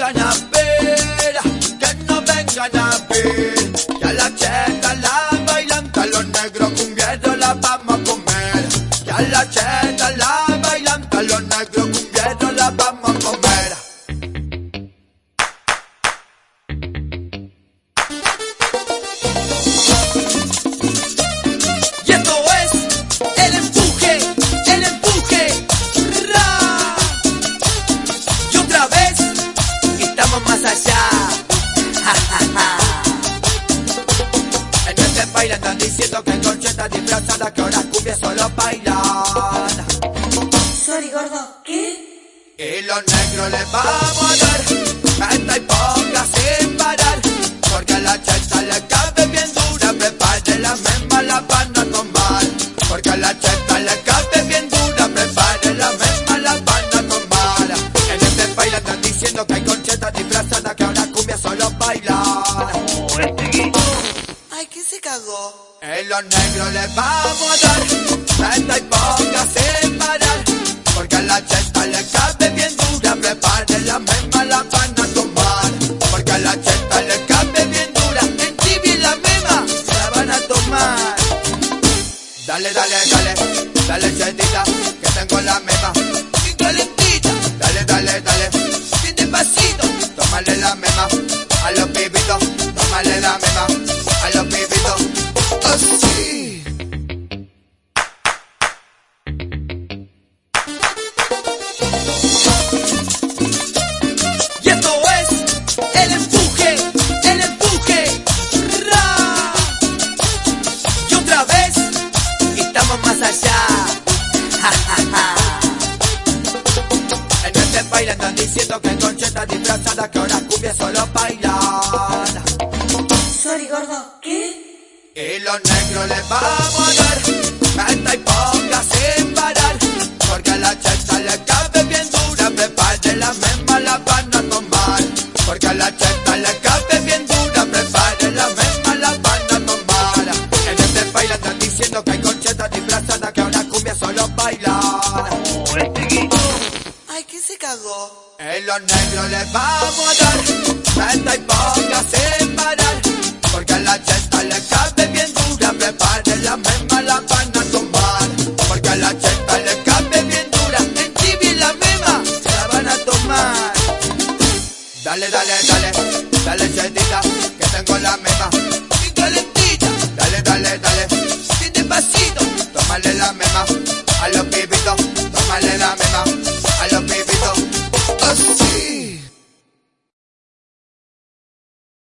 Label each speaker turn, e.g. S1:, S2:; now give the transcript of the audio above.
S1: vengan a que no estamos más allá. Ja, ja, ja. En este baile están diciendo que con chetas disfrazadas que ahora cumbia solo bailan.
S2: Sorry, gordo, ¿qué?
S1: Y los negros les vamos a dar Esta y poca sin parar Porque a la cheta le cabe bien dura Prepare la misma la van a tomar Porque a la cheta le cabe bien dura Prepare la misma la van a tomar En este baile están diciendo que hay Ay, ¿quién se cagó? En los negros les vamos a dar Esta y poca sin parar Porque a la cheta le cabe bien dura Prepare la misma la van a tomar Porque a la cheta le cabe bien dura En tibia la misma la van a tomar. Dale, dale, dale, dale chetita Que tengo la misma. Bien calentita Dale, dale, dale Bien despacito Tómale la misma A los pibitos Tómale la misma A los pibitos Así Y esto es el empuje, el empuje. Y otra vez estamos más allá. Ja, ja, ja. En este baile están diciendo que con chetas disfrazadas que ahora cumbia solo bailan. Los negros les vamos a dar. Esta y poca sin parar Porque a la cheta le cabe bien dura Prepare la misma la van a tomar. Porque a la cheta le cabe bien dura Prepare la misma la van a tomar. En este baile están diciendo que hay conchetas disfrazadas Que ahora cumbia solo bailan Ay, ¿quién se cagó? En los negros les vamos a dar. Esta y poca sin parar Porque a la cheta le cabe Dale, dale, chetita Que tengo la misma. Bien calentita Dale, dale, dale Bien despacito Tómale la misma